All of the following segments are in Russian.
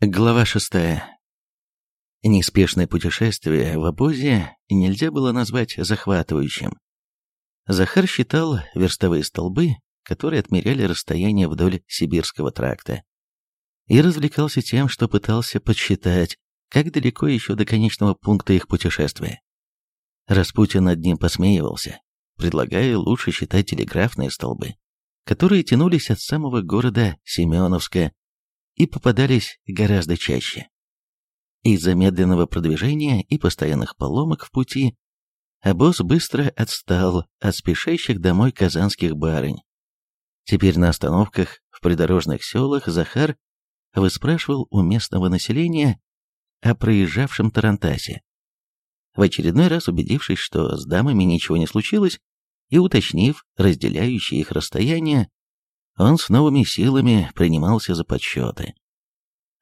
Глава шестая. Неспешное путешествие в обозе нельзя было назвать захватывающим. Захар считал верстовые столбы, которые отмеряли расстояние вдоль Сибирского тракта, и развлекался тем, что пытался подсчитать, как далеко еще до конечного пункта их путешествия. Распутин над ним посмеивался, предлагая лучше считать телеграфные столбы, которые тянулись от самого города Семеновска и попадались гораздо чаще. Из-за медленного продвижения и постоянных поломок в пути обоз быстро отстал от спешащих домой казанских барынь. Теперь на остановках в придорожных селах Захар выспрашивал у местного населения о проезжавшем Тарантасе. В очередной раз убедившись, что с дамами ничего не случилось, и уточнив разделяющие их расстояние, он с новыми силами принимался за подсчеты.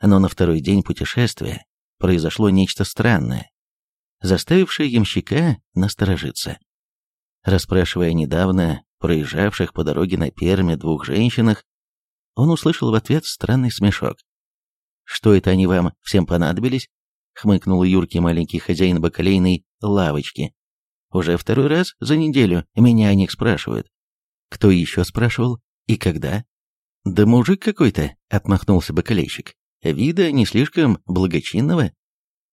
Но на второй день путешествия произошло нечто странное, заставившее ямщика насторожиться. Расспрашивая недавно проезжавших по дороге на Перме двух женщинах, он услышал в ответ странный смешок. «Что это они вам всем понадобились?» — хмыкнул юркий маленький хозяин бакалейной лавочки. «Уже второй раз за неделю меня о них спрашивают». «Кто еще спрашивал? И когда?» «Да мужик какой-то», — отмахнулся бакалейщик. «Вида не слишком благочинного.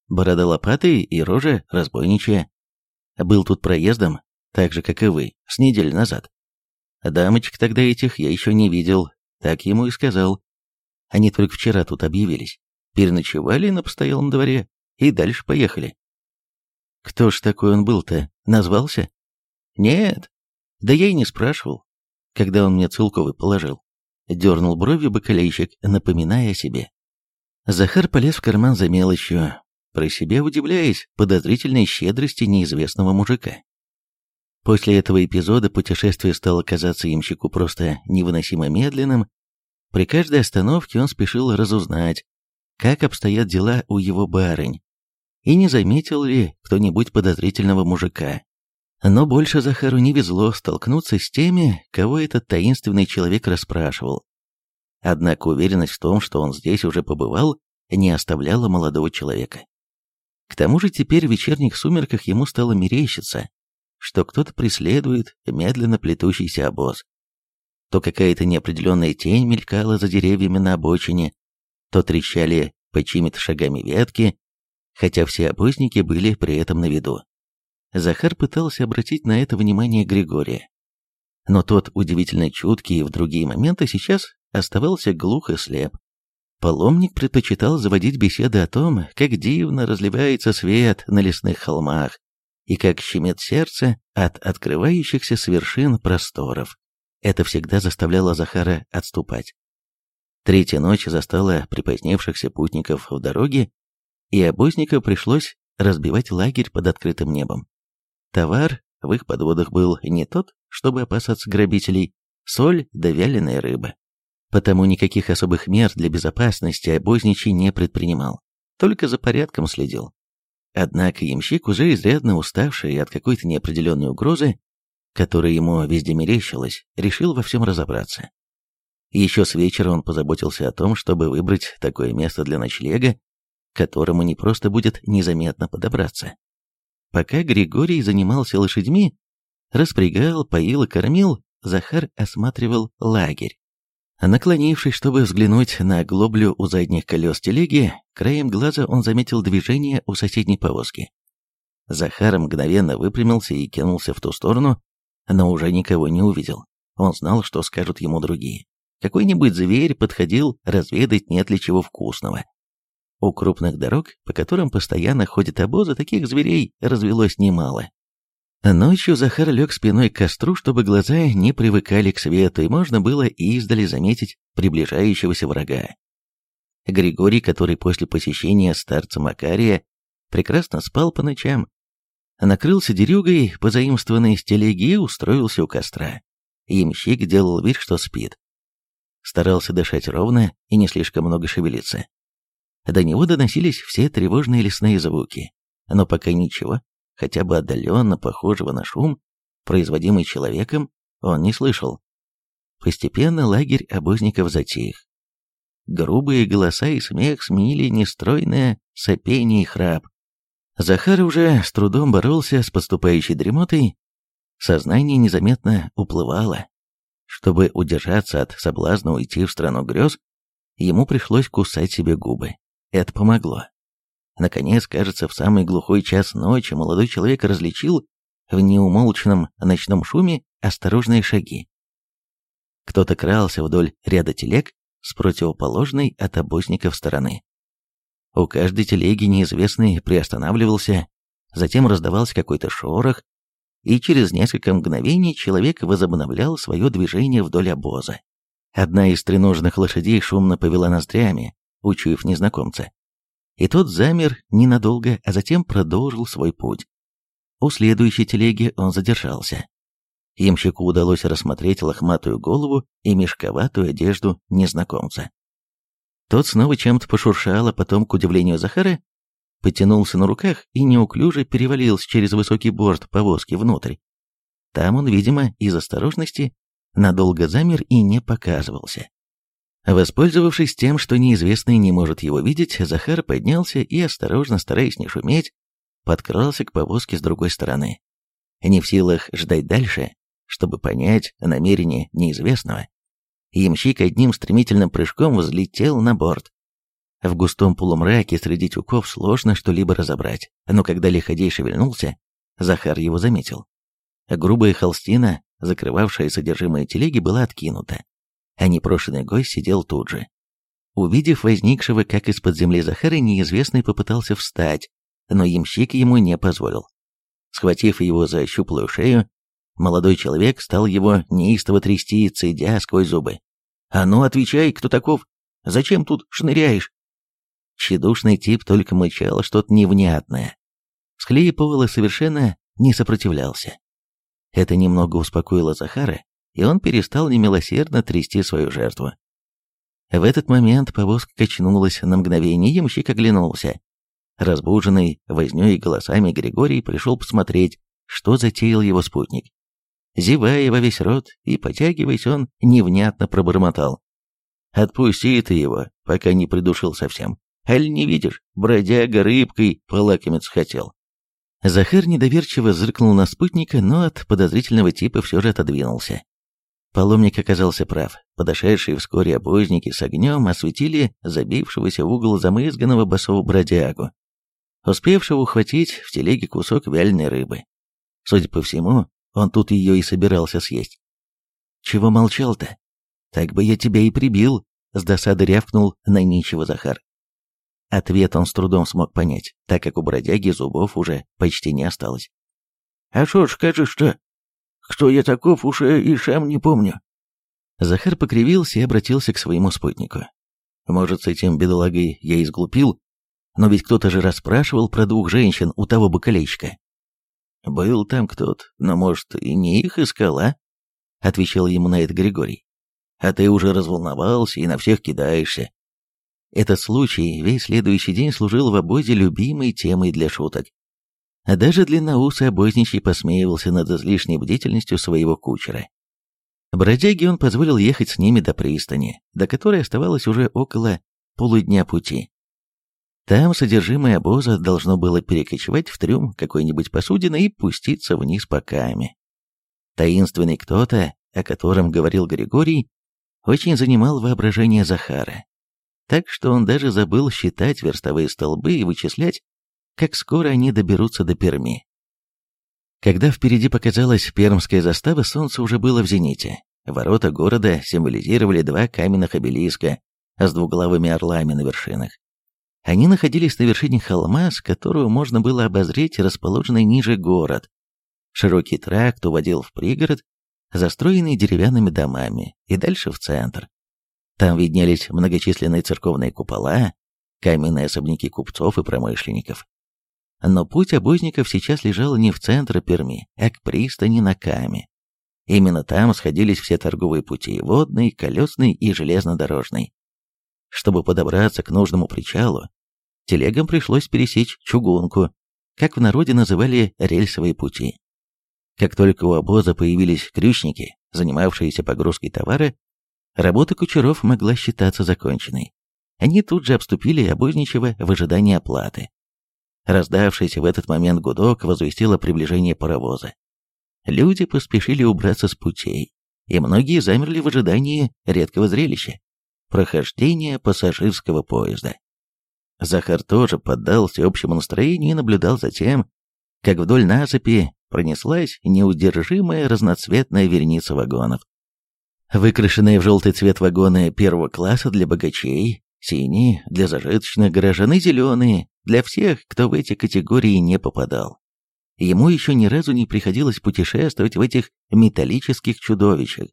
Борода лопатой и рожа разбойничья. Был тут проездом, так же, как и вы, с неделю назад. Дамочек тогда этих я еще не видел, так ему и сказал. Они только вчера тут объявились. Переночевали на постоялом дворе и дальше поехали. Кто ж такой он был-то? Назвался? Нет. Да я и не спрашивал когда он мне Целковый положил. Дернул бровью бакалейщик, напоминая о себе. Захар полез в карман за мелочью, про себя удивляясь подозрительной щедрости неизвестного мужика. После этого эпизода путешествие стало казаться ямщику просто невыносимо медленным. При каждой остановке он спешил разузнать, как обстоят дела у его барынь, и не заметил ли кто-нибудь подозрительного мужика, но больше Захару не везло столкнуться с теми, кого этот таинственный человек расспрашивал. Однако уверенность в том, что он здесь уже побывал, не оставляла молодого человека. К тому же теперь в вечерних сумерках ему стало мерещиться, что кто-то преследует медленно плетущийся обоз. То какая-то неопределенная тень мелькала за деревьями на обочине, то трещали по чьими-то шагами ветки, хотя все обозники были при этом на виду. Захар пытался обратить на это внимание Григория. Но тот, удивительно чуткий в другие моменты, сейчас оставался глух и слеп. Паломник предпочитал заводить беседы о том, как дивно разливается свет на лесных холмах и как щемит сердце от открывающихся с вершин просторов. Это всегда заставляло Захара отступать. Третья ночь застала припоздневшихся путников в дороге, и обозникам пришлось разбивать лагерь под открытым небом. Товар в их подводах был не тот, чтобы опасаться грабителей, соль да вяленая рыба. Потому никаких особых мер для безопасности обозничий не предпринимал, только за порядком следил. Однако ямщик, уже изрядно уставший от какой-то неопределенной угрозы, которая ему везде мерещилась, решил во всем разобраться. Еще с вечера он позаботился о том, чтобы выбрать такое место для ночлега, к которому не просто будет незаметно подобраться, Пока Григорий занимался лошадьми, распрягал, поил и кормил, Захар осматривал лагерь. Наклонившись, чтобы взглянуть на глоблю у задних колес телеги, краем глаза он заметил движение у соседней повозки. Захар мгновенно выпрямился и кинулся в ту сторону, но уже никого не увидел. Он знал, что скажут ему другие. Какой-нибудь зверь подходил разведать, нет ли чего вкусного. У крупных дорог, по которым постоянно ходят обозы, таких зверей развелось немало. Ночью Захар лег спиной к костру, чтобы глаза не привыкали к свету, и можно было издали заметить приближающегося врага. Григорий, который после посещения старца Макария прекрасно спал по ночам, накрылся дерюгой, позаимствованной с телеги, и устроился у костра. Ямщик делал вид, что спит. Старался дышать ровно и не слишком много шевелиться. До него доносились все тревожные лесные звуки, но пока ничего, хотя бы отдаленно похожего на шум, производимый человеком, он не слышал. Постепенно лагерь обозников затих. грубые голоса и смех сменили нестройное сопение и храп. Захар уже с трудом боролся с подступающей дремотой, сознание незаметно уплывало. Чтобы удержаться от соблазна уйти в страну грез, ему пришлось кусать себе губы. Это помогло. Наконец, кажется, в самый глухой час ночи молодой человек различил в неумолчном ночном шуме осторожные шаги. Кто-то крался вдоль ряда телег с противоположной от обозников стороны. У каждой телеги неизвестный приостанавливался, затем раздавался какой-то шорох, и через несколько мгновений человек возобновлял свое движение вдоль обоза. Одна из треножных лошадей шумно повела ноздрями, учуяв незнакомца. И тот замер ненадолго, а затем продолжил свой путь. У следующей телеги он задержался. Ямщику удалось рассмотреть лохматую голову и мешковатую одежду незнакомца. Тот снова чем-то пошуршал, а потом, к удивлению Захара, потянулся на руках и неуклюже перевалился через высокий борт повозки внутрь. Там он, видимо, из осторожности надолго замер и не показывался. Воспользовавшись тем, что неизвестный не может его видеть, Захар поднялся и, осторожно стараясь не шуметь, подкрался к повозке с другой стороны. Не в силах ждать дальше, чтобы понять намерение неизвестного, ямщик одним стремительным прыжком взлетел на борт. В густом полумраке среди тюков сложно что-либо разобрать, но когда лиходей шевельнулся, Захар его заметил. Грубая холстина, закрывавшая содержимое телеги, была откинута, а непрошенный гость сидел тут же. Увидев возникшего, как из-под земли Захара, неизвестный попытался встать, но ямщик ему не позволил. Схватив его за щуплую шею, молодой человек стал его неистово трясти, цедя сквозь зубы. «А ну, отвечай, кто таков? Зачем тут шныряешь?» Тщедушный тип только мычал что-то невнятное. Схлипывал и совершенно не сопротивлялся. Это немного успокоило Захара, и он перестал немилосердно трясти свою жертву. В этот момент повозка качнулась на мгновение, ямщик оглянулся. Разбуженный вознёй и голосами Григорий пришел посмотреть, что затеял его спутник. Зевая во весь рот и потягиваясь, он невнятно пробормотал. «Отпусти ты его, пока не придушил совсем. Аль не видишь, бродяга рыбкой полакомиться хотел». Захар недоверчиво зыркнул на спутника, но от подозрительного типа все же отодвинулся. Паломник оказался прав. Подошедшие вскоре обозники с огнем осветили забившегося в угол замызганного босого бродягу успевшего ухватить в телеге кусок вяленой рыбы. Судя по всему, он тут ее и собирался съесть. «Чего молчал-то? Так бы я тебя и прибил», — с досады рявкнул на ничего Захар. Ответ он с трудом смог понять, так как у бродяги зубов уже почти не осталось. «А шо ж скажешь-то? Кто я таков, уж и сам не помню». Захар покривился и обратился к своему спутнику. «Может, с этим бедолагой я изглупил, но ведь кто-то же расспрашивал про двух женщин у того бокалейщика. «Был там кто-то, но, может, и не их искал, а?» Отвечал ему на это Григорий. «А ты уже разволновался и на всех кидаешься». Этот случай весь следующий день служил в обозе любимой темой для шуток. А даже длинноусый обозничий посмеивался над излишней бдительностью своего кучера. Бродяге он позволил ехать с ними до пристани, до которой оставалось уже около полудня пути. Там содержимое обоза должно было перекочевать в трюм какой-нибудь посудины и пуститься вниз по каме. Таинственный кто-то, о котором говорил Григорий, очень занимал воображение Захара. Так что он даже забыл считать верстовые столбы и вычислять, как скоро они доберутся до Перми. Когда впереди показалась пермская застава, солнце уже было в зените. Ворота города символизировали два каменных обелиска с двуглавыми орлами на вершинах. Они находились на вершине холма, с которого можно было обозреть расположенный ниже город. Широкий тракт уводил в пригород, застроенный деревянными домами, и дальше в центр. Там виднелись многочисленные церковные купола, каменные особняки купцов и промышленников. Но путь обозников сейчас лежал не в центр Перми, а к пристани на Каме. Именно там сходились все торговые пути – водный, колесный и железнодорожный. Чтобы подобраться к нужному причалу, телегам пришлось пересечь чугунку, как в народе называли рельсовые пути. Как только у обоза появились крючники, занимавшиеся погрузкой товара, работа кучеров могла считаться законченной. они тут же обступили обозничего в ожидании оплаты. Раздавшийся в этот момент гудок возвестил о приближении паровоза. Люди поспешили убраться с путей, и многие замерли в ожидании редкого зрелища – прохождения пассажирского поезда. Захар тоже поддался общему настроению и наблюдал за тем, как вдоль насыпи пронеслась неудержимая разноцветная верница вагонов. Выкрашенные в желтый цвет вагоны первого класса для богачей, синие для зажиточных горожан и зеленые для всех, кто в эти категории не попадал. Ему еще ни разу не приходилось путешествовать в этих металлических чудовищах,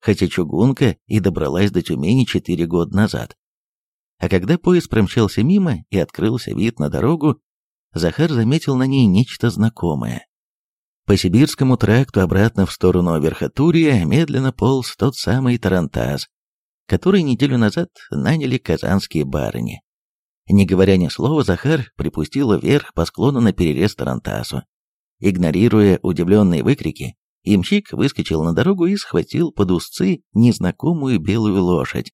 хотя чугунка и добралась до Тюмени четыре года назад. А когда поезд промчался мимо и открылся вид на дорогу, Захар заметил на ней нечто знакомое. По Сибирскому тракту обратно в сторону Верхотурья медленно полз тот самый Тарантас, который неделю назад наняли казанские барыни. Не говоря ни слова, Захар припустил вверх по склону на перерез Тарантасу. Игнорируя удивленные выкрики, имщик выскочил на дорогу и схватил под узцы незнакомую белую лошадь,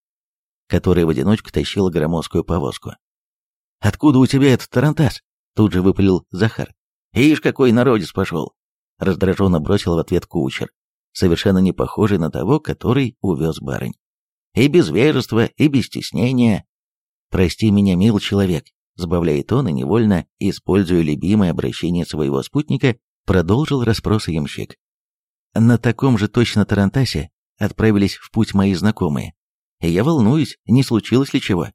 которая в одиночку тащила громоздкую повозку. «Откуда у тебя этот тарантас?» — тут же выпалил Захар. «Ишь, какой народец пошел! раздраженно бросил в ответ кучер, совершенно не похожий на того, который увез барынь. И без вежества, и без стеснения. «Прости меня, мил человек», — сбавляет он и невольно, используя любимое обращение своего спутника, продолжил расспросы ямщик. На таком же точно Тарантасе отправились в путь мои знакомые. И я волнуюсь, не случилось ли чего.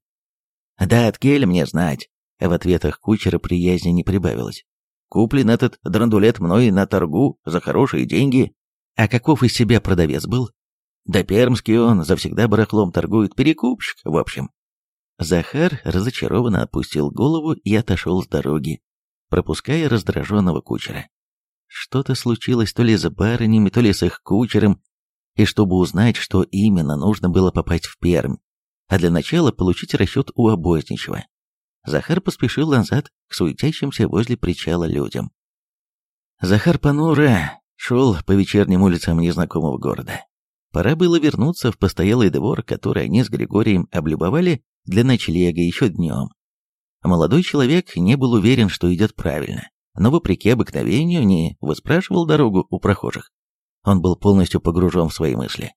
«Да от Кель мне знать», — в ответах кучера приязни не прибавилось. Куплен этот драндулет мной на торгу за хорошие деньги. А каков из себя продавец был? Да пермский он, завсегда барахлом торгует, перекупщик, в общем. Захар разочарованно опустил голову и отошел с дороги, пропуская раздраженного кучера. Что-то случилось то ли с барынями, то ли с их кучером, и чтобы узнать, что именно, нужно было попасть в Пермь, а для начала получить расчет у обозничего. Захар поспешил назад к суетящимся возле причала людям. Захар понуро шел по вечерним улицам незнакомого города. Пора было вернуться в постоялый двор, который они с Григорием облюбовали для ночлега еще днем. Молодой человек не был уверен, что идет правильно, но вопреки обыкновению не выспрашивал дорогу у прохожих. Он был полностью погружен в свои мысли.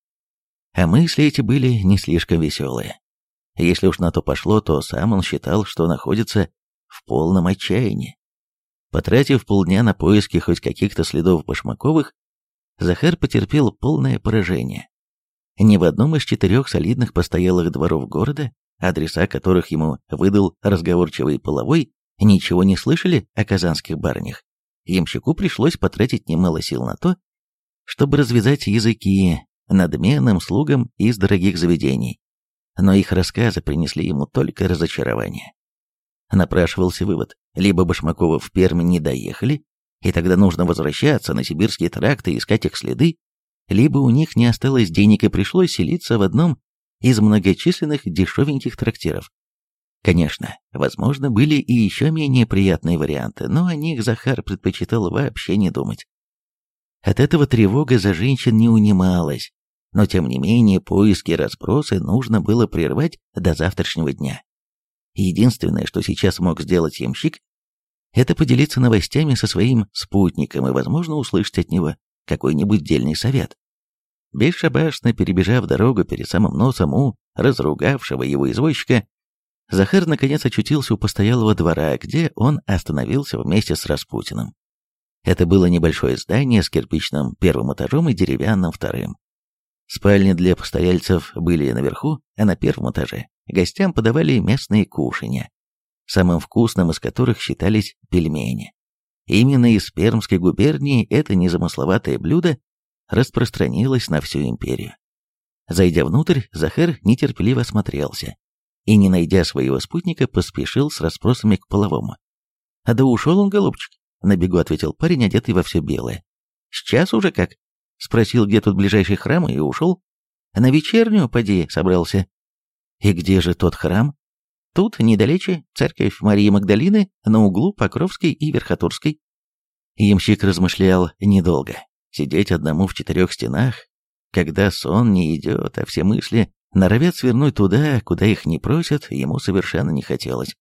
А мысли эти были не слишком веселые. Если уж на то пошло, то сам он считал, что находится в полном отчаянии. Потратив полдня на поиски хоть каких-то следов Башмаковых, Захар потерпел полное поражение. Ни в одном из четырех солидных постоялых дворов города, адреса которых ему выдал разговорчивый половой, ничего не слышали о казанских барынях. Ямщику пришлось потратить немало сил на то, чтобы развязать языки надменным слугам из дорогих заведений, но их рассказы принесли ему только разочарование. Напрашивался вывод, либо Башмакова в Пермь не доехали, и тогда нужно возвращаться на сибирские тракты и искать их следы, либо у них не осталось денег и пришлось селиться в одном из многочисленных дешевеньких трактиров. Конечно, возможно, были и еще менее приятные варианты, но о них Захар предпочитал вообще не думать. От этого тревога за женщин не унималась, но тем не менее поиски и расспросы нужно было прервать до завтрашнего дня. Единственное, что сейчас мог сделать ямщик, это поделиться новостями со своим спутником и, возможно, услышать от него какой-нибудь дельный совет. Бесшабашно перебежав дорогу перед самым носом у разругавшего его извозчика, Захар наконец очутился у постоялого двора, где он остановился вместе с Распутиным. Это было небольшое здание с кирпичным первым этажом и деревянным вторым. Спальни для постояльцев были наверху, а на первом этаже гостям подавали местные кушанья, самым вкусным из которых считались пельмени. Именно из Пермской губернии это незамысловатое блюдо распространилось на всю империю. Зайдя внутрь, Захар нетерпеливо осмотрелся и, не найдя своего спутника, поспешил с расспросами к половому. «А да ушел он, голубчик», — на бегу ответил парень, одетый во все белое. «Сейчас уже как?» Спросил, где тут ближайший храм, и ушел. На вечернюю, поди, собрался. И где же тот храм? Тут, недалече, церковь Марии Магдалины на углу Покровской и Верхотурской. Ямщик размышлял недолго. Сидеть одному в четырех стенах, когда сон не идет, а все мысли Норовят свернуть туда, куда их не просят, ему совершенно не хотелось.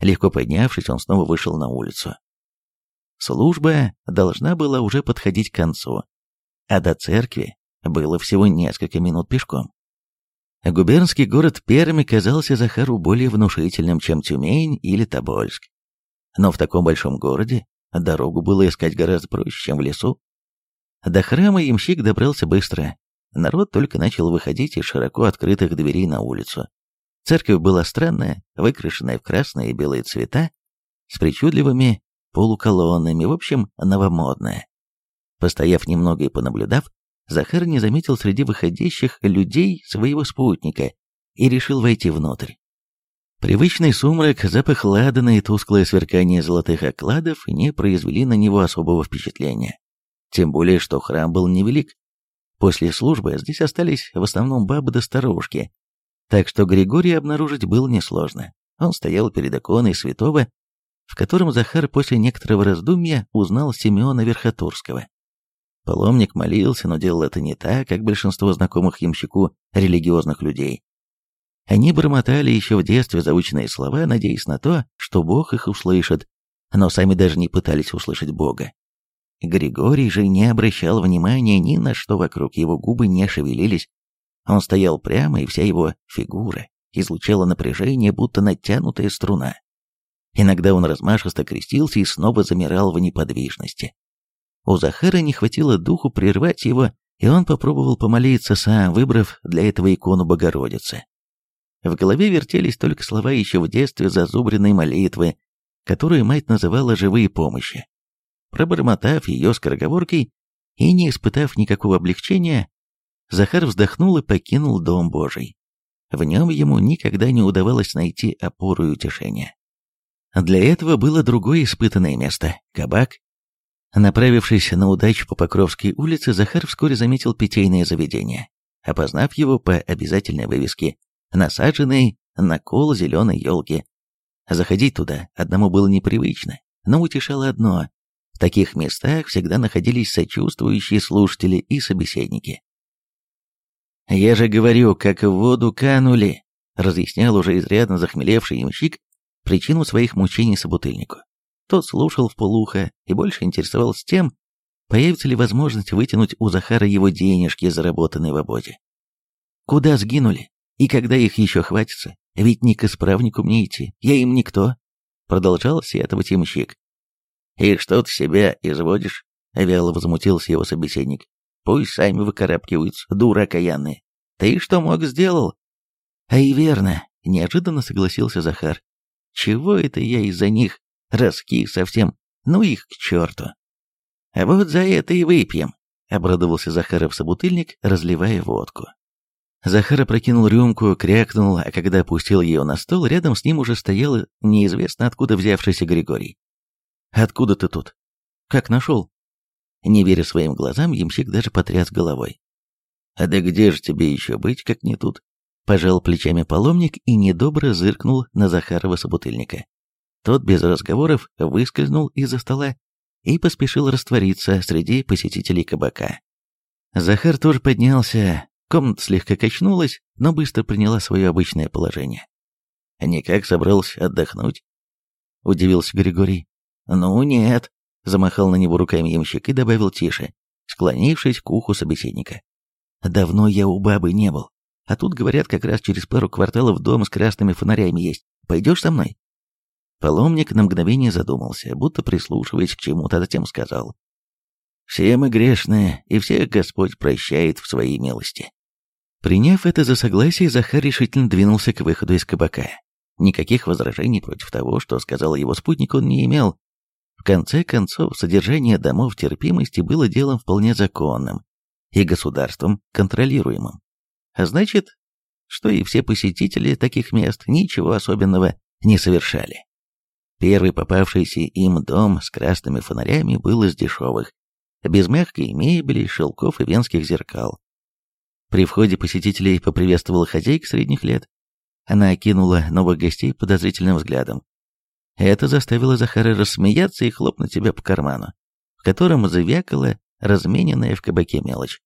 Легко поднявшись, он снова вышел на улицу. Служба должна была уже подходить к концу, а до церкви было всего несколько минут пешком. Губернский город Пермь казался Захару более внушительным, чем Тюмень или Тобольск. Но в таком большом городе дорогу было искать гораздо проще, чем в лесу. До храма ямщик добрался быстро. Народ только начал выходить из широко открытых дверей на улицу. Церковь была странная, выкрашенная в красные и белые цвета, с причудливыми полуколоннами, в общем, новомодная. Постояв немного и понаблюдав, Захар не заметил среди выходящих людей своего спутника и решил войти внутрь. Привычный сумрак, запах ладана и тусклое сверкание золотых окладов не произвели на него особого впечатления. Тем более, что храм был невелик. После службы здесь остались в основном бабы да старушки, так что Григория обнаружить было несложно. Он стоял перед иконой святого, в котором Захар после некоторого раздумья узнал Симеона Верхотурского. Паломник молился, но делал это не так, как большинство знакомых ямщику религиозных людей. Они бормотали еще в детстве заученные слова, надеясь на то, что Бог их услышит, но сами даже не пытались услышать Бога. Григорий же не обращал внимания ни на что вокруг, его губы не шевелились. Он стоял прямо, и вся его фигура излучала напряжение, будто натянутая струна. Иногда он размашисто крестился и снова замирал в неподвижности. У Захара не хватило духу прервать его, и он попробовал помолиться сам, выбрав для этого икону Богородицы. В голове вертелись только слова еще в детстве зазубренной молитвы, которую мать называла «живые помощи». Пробормотав ее скороговоркой и не испытав никакого облегчения, Захар вздохнул и покинул Дом Божий. В нем ему никогда не удавалось найти опору и утешение. Для этого было другое испытанное место – кабак, Направившись на удачу по Покровской улице, Захар вскоре заметил питейное заведение, опознав его по обязательной вывеске, насаженной на кол зеленой елки. Заходить туда одному было непривычно, но утешало одно – таких местах всегда находились сочувствующие слушатели и собеседники. «Я же говорю, как в воду канули», – разъяснял уже изрядно захмелевший ямщик причину своих мучений собутыльнику. Тот слушал в полухо и больше интересовался тем, появится ли возможность вытянуть у Захара его денежки, заработанные в обозе. Куда сгинули? И когда их еще хватится? Ведь не к исправнику мне идти, я им никто. Продолжал сетовать ямщик. «И что ты себя изводишь?» — вяло возмутился его собеседник. «Пусть сами выкарабкиваются, дура окаянные. Ты что мог сделал?» «А и верно», — неожиданно согласился Захар. «Чего это я из-за них раскис совсем, ну их к черту. А вот за это и выпьем, обрадовался Захаров собутыльник, разливая водку. Захар опрокинул рюмку, крякнул, а когда опустил ее на стол, рядом с ним уже стоял неизвестно откуда взявшийся Григорий. «Откуда ты тут? Как нашел?» Не веря своим глазам, ямщик даже потряс головой. «А да где же тебе еще быть, как не тут?» Пожал плечами паломник и недобро зыркнул на Захарова собутыльника. Тот без разговоров выскользнул из-за стола и поспешил раствориться среди посетителей кабака. Захар тоже поднялся, комната слегка качнулась, но быстро приняла свое обычное положение. «Никак собрался отдохнуть?» — удивился Григорий. «Ну нет», — замахал на него руками ямщик и добавил тише, склонившись к уху собеседника. «Давно я у бабы не был, а тут, говорят, как раз через пару кварталов дом с красными фонарями есть. Пойдешь со мной?» Паломник на мгновение задумался, будто прислушиваясь к чему-то, затем сказал. «Все мы грешные, и всех Господь прощает в своей милости». Приняв это за согласие, Захар решительно двинулся к выходу из кабака. Никаких возражений против того, что сказал его спутник, он не имел. В конце концов, содержание домов терпимости было делом вполне законным и государством контролируемым. А значит, что и все посетители таких мест ничего особенного не совершали. Первый попавшийся им дом с красными фонарями был из дешевых, без мягкой мебели, шелков и венских зеркал. При входе посетителей поприветствовала хозяйка средних лет. Она окинула новых гостей подозрительным взглядом. Это заставило Захара рассмеяться и хлопнуть себя по карману, в котором завякала размененная в кабаке мелочь.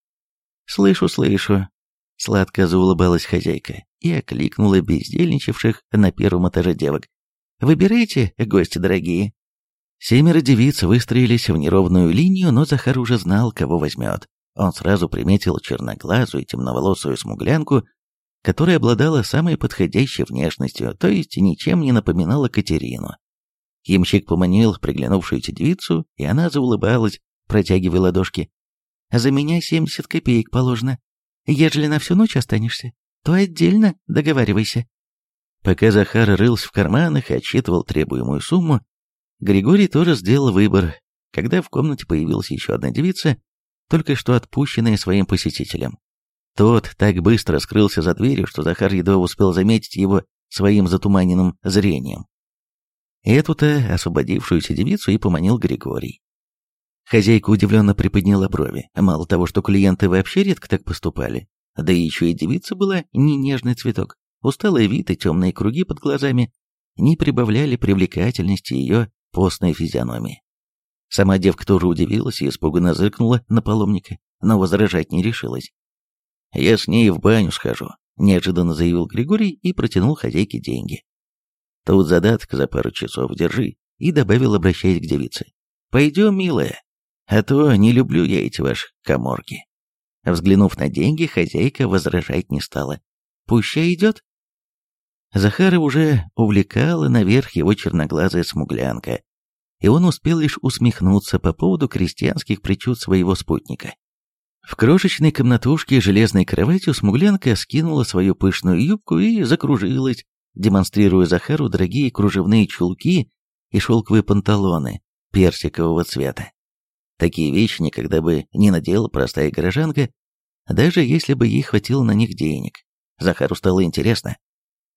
«Слышу, слышу. Сладко заулыбалась хозяйка и окликнула бездельничавших на первом этаже девок. «Выбирайте, гости дорогие». Семеро девиц выстроились в неровную линию, но Захар уже знал, кого возьмет. Он сразу приметил черноглазую темноволосую смуглянку, которая обладала самой подходящей внешностью, то есть ничем не напоминала Катерину. Ямщик поманил приглянувшуюся девицу, и она заулыбалась, протягивая ладошки. «За меня семьдесят копеек положено. Ежели на всю ночь останешься, то отдельно договаривайся». Пока Захар рылся в карманах и отсчитывал требуемую сумму, Григорий тоже сделал выбор. Когда в комнате появилась еще одна девица, только что отпущенная своим посетителем. Тот так быстро скрылся за дверью, что Захар едва успел заметить его своим затуманенным зрением. Эту-то освободившуюся девицу и поманил Григорий. Хозяйка удивленно приподняла брови. Мало того, что клиенты вообще редко так поступали, да еще и девица была не нежный цветок. Усталый вид и темные круги под глазами не прибавляли привлекательности ее постной физиономии. Сама девка тоже удивилась и испуганно зыркнула на паломника, но возражать не решилась. «Я с ней в баню схожу», — неожиданно заявил Григорий и протянул хозяйке деньги. «Тут задаток за пару часов держи», и добавил, обращаясь к девице. «Пойдем, милая, а то не люблю я эти ваши коморки». Взглянув на деньги, хозяйка возражать не стала. «Пуща идет?» Захара уже увлекала наверх его черноглазая смуглянка, и он успел лишь усмехнуться по поводу крестьянских причуд своего спутника. В крошечной комнатушке железной кроватью смуглянка скинула свою пышную юбку и закружилась, демонстрируя Захару дорогие кружевные чулки и шелковые панталоны персикового цвета. Такие вещи никогда бы не надела простая горожанка, даже если бы ей хватило на них денег. Захару стало интересно,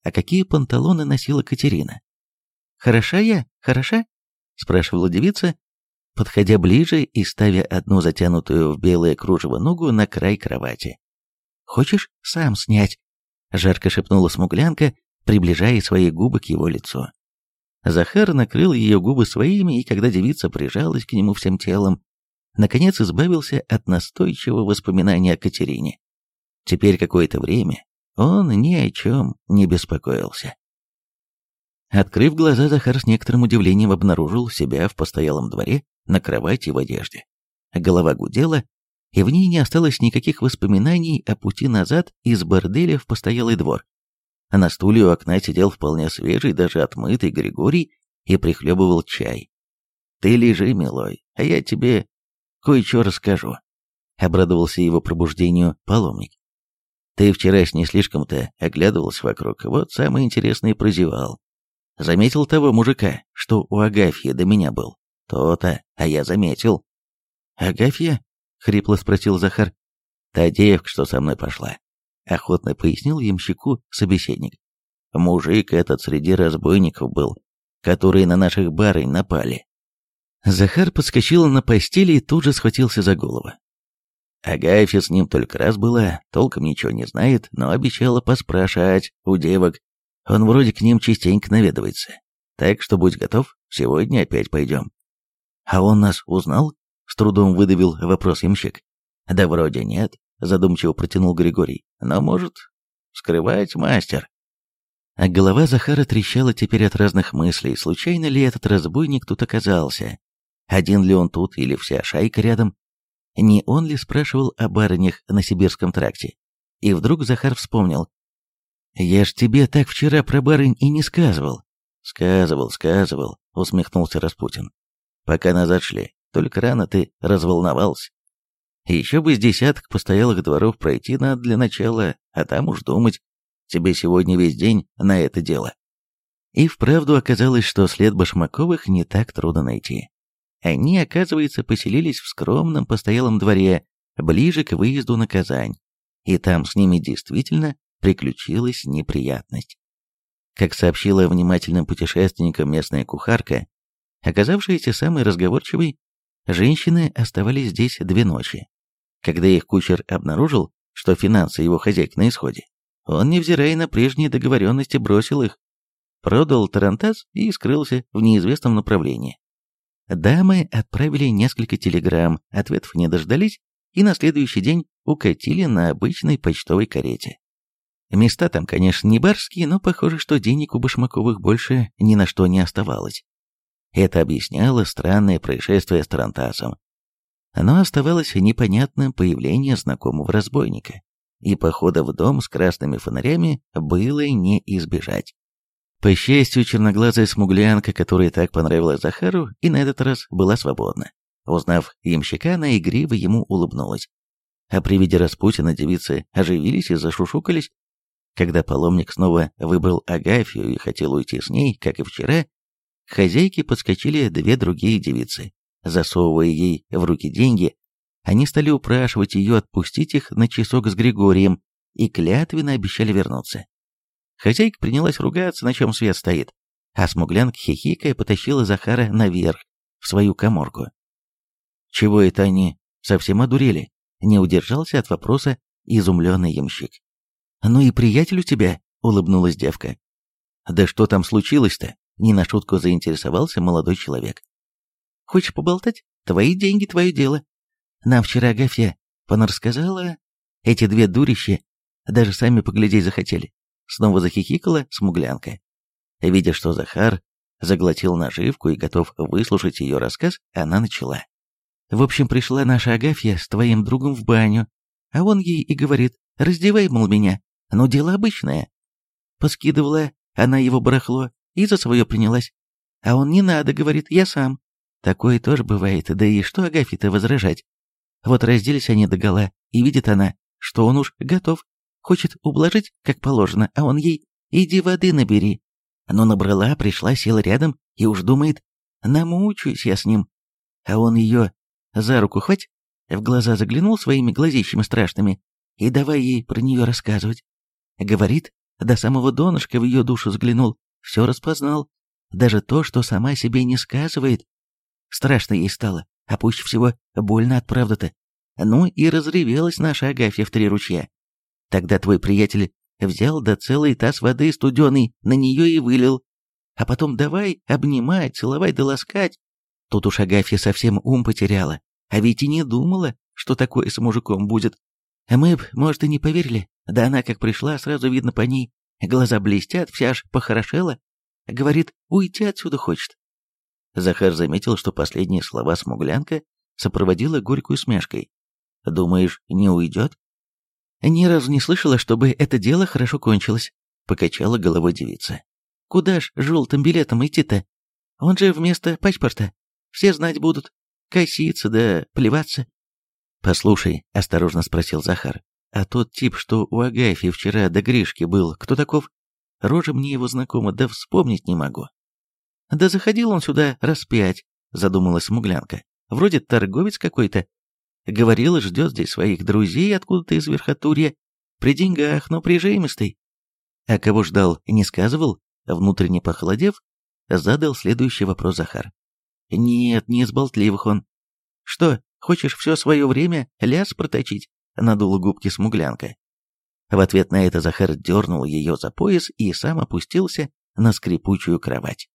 а какие панталоны носила Катерина? «Хороша я? Хороша?» — спрашивала девица, подходя ближе и ставя одну затянутую в белое кружево ногу на край кровати. «Хочешь сам снять?» — жарко шепнула смуглянка, приближая свои губы к его лицу. Захар накрыл ее губы своими, и когда девица прижалась к нему всем телом, наконец избавился от настойчивого воспоминания о Катерине. Теперь какое-то время он ни о чем не беспокоился. Открыв глаза, Захар с некоторым удивлением обнаружил себя в постоялом дворе на кровати в одежде. Голова гудела, и в ней не осталось никаких воспоминаний о пути назад из борделя в постоялый двор. На стуле у окна сидел вполне свежий, даже отмытый Григорий и прихлебывал чай. «Ты лежи, милой, а я тебе кое-что расскажу», — обрадовался его пробуждению паломник. Ты вчера не слишком-то оглядывался вокруг, вот самое интересное прозевал. Заметил того мужика, что у Агафьи до меня был. То-то, а я заметил. Агафья? Хрипло спросил Захар. Та девка, что со мной пошла. Охотно пояснил ямщику собеседник. Мужик этот среди разбойников был, которые на наших барынь напали. Захар подскочил на постели и тут же схватился за голову. Агафья с ним только раз была, толком ничего не знает, но обещала поспрашивать у девок. Он вроде к ним частенько наведывается. Так что будь готов, сегодня опять пойдем. А он нас узнал? С трудом выдавил вопрос ямщик. Да вроде нет, задумчиво протянул Григорий. Но может, скрывать мастер. А голова Захара трещала теперь от разных мыслей. Случайно ли этот разбойник тут оказался? Один ли он тут или вся шайка рядом? не он ли спрашивал о барынях на Сибирском тракте. И вдруг Захар вспомнил. «Я ж тебе так вчера про барынь и не сказывал». «Сказывал, сказывал», — усмехнулся Распутин. «Пока назад шли, только рано ты разволновался. Еще бы с десяток постоялых дворов пройти надо для начала, а там уж думать. Тебе сегодня весь день на это дело». И вправду оказалось, что след Башмаковых не так трудно найти. Они, оказывается, поселились в скромном постоялом дворе, ближе к выезду на Казань, и там с ними действительно приключилась неприятность. Как сообщила внимательным путешественникам местная кухарка, оказавшаяся самой разговорчивой, женщины оставались здесь две ночи. Когда их кучер обнаружил, что финансы его хозяйки на исходе, он, невзирая на прежние договоренности, бросил их, продал Тарантас и скрылся в неизвестном направлении. Дамы отправили несколько телеграмм, ответов не дождались, и на следующий день укатили на обычной почтовой карете. Места там, конечно, не барские, но похоже, что денег у Башмаковых больше ни на что не оставалось. Это объясняло странное происшествие с Тарантасом. Но оставалось непонятным появление знакомого разбойника, и похода в дом с красными фонарями было не избежать. По счастью, черноглазая смуглянка, которая так понравилась Захару, и на этот раз была свободна. Узнав ямщика, она игриво ему улыбнулась. А при виде Распутина девицы оживились и зашушукались. Когда паломник снова выбрал Агафью и хотел уйти с ней, как и вчера, к хозяйке подскочили две другие девицы. Засовывая ей в руки деньги, они стали упрашивать ее отпустить их на часок с Григорием и клятвенно обещали вернуться. Хозяйка принялась ругаться, на чем свет стоит, а смуглянка хихикая потащила Захара наверх, в свою коморку. Чего это они? Совсем одурели? Не удержался от вопроса изумленный ямщик. «Ну и приятель у тебя», — улыбнулась девка. «Да что там случилось-то?» — не на шутку заинтересовался молодой человек. «Хочешь поболтать? Твои деньги, твое дело. Нам вчера Агафья понарассказала, эти две дурищи даже сами поглядеть захотели. Снова захихикала смуглянка. Видя, что Захар заглотил наживку и готов выслушать ее рассказ, она начала. В общем, пришла наша Агафья с твоим другом в баню, а он ей и говорит, раздевай, мол, меня, ну дело обычное. Поскидывала она его барахло и за свое принялась. А он не надо, говорит, я сам. Такое тоже бывает, да и что Агафье-то возражать? Вот разделись они догола, и видит она, что он уж готов, хочет ублажить, как положено, а он ей «иди воды набери». Но набрала, пришла, села рядом и уж думает, намучаюсь я с ним. А он ее за руку хвать, в глаза заглянул своими глазищами страшными и давай ей про нее рассказывать. Говорит, до самого донышка в ее душу взглянул, все распознал, даже то, что сама себе не сказывает. Страшно ей стало, а пусть всего больно от правды-то. Ну и разревелась наша Агафья в три ручья. Тогда твой приятель взял до целый таз воды студеный, на нее и вылил. А потом давай обнимать, целовать да ласкать. Тут уж Агафья совсем ум потеряла, а ведь и не думала, что такое с мужиком будет. Мы б, может, и не поверили. Да она как пришла, сразу видно по ней. Глаза блестят, вся аж похорошела. Говорит, уйти отсюда хочет. Захар заметил, что последние слова смуглянка сопроводила горькой усмешкой. «Думаешь, не уйдет?» «Ни разу не слышала, чтобы это дело хорошо кончилось», — покачала головой девица. «Куда ж желтым билетом идти-то? Он же вместо паспорта. Все знать будут. Коситься да плеваться». «Послушай», — осторожно спросил Захар, «а тот тип, что у Агафьи вчера до Гришки был, кто таков? Рожа мне его знакома, да вспомнить не могу». Да заходил он сюда раз пять, задумалась смуглянка. Вроде торговец какой-то. Говорил, ждет здесь своих друзей откуда-то из верхотурья. При деньгах, но прижимистый. А кого ждал, не сказывал? Внутренне похолодев, задал следующий вопрос Захар. Нет, не из болтливых он. Что, хочешь все свое время ляс проточить? Надула губки смуглянка. В ответ на это Захар дернул ее за пояс и сам опустился на скрипучую кровать.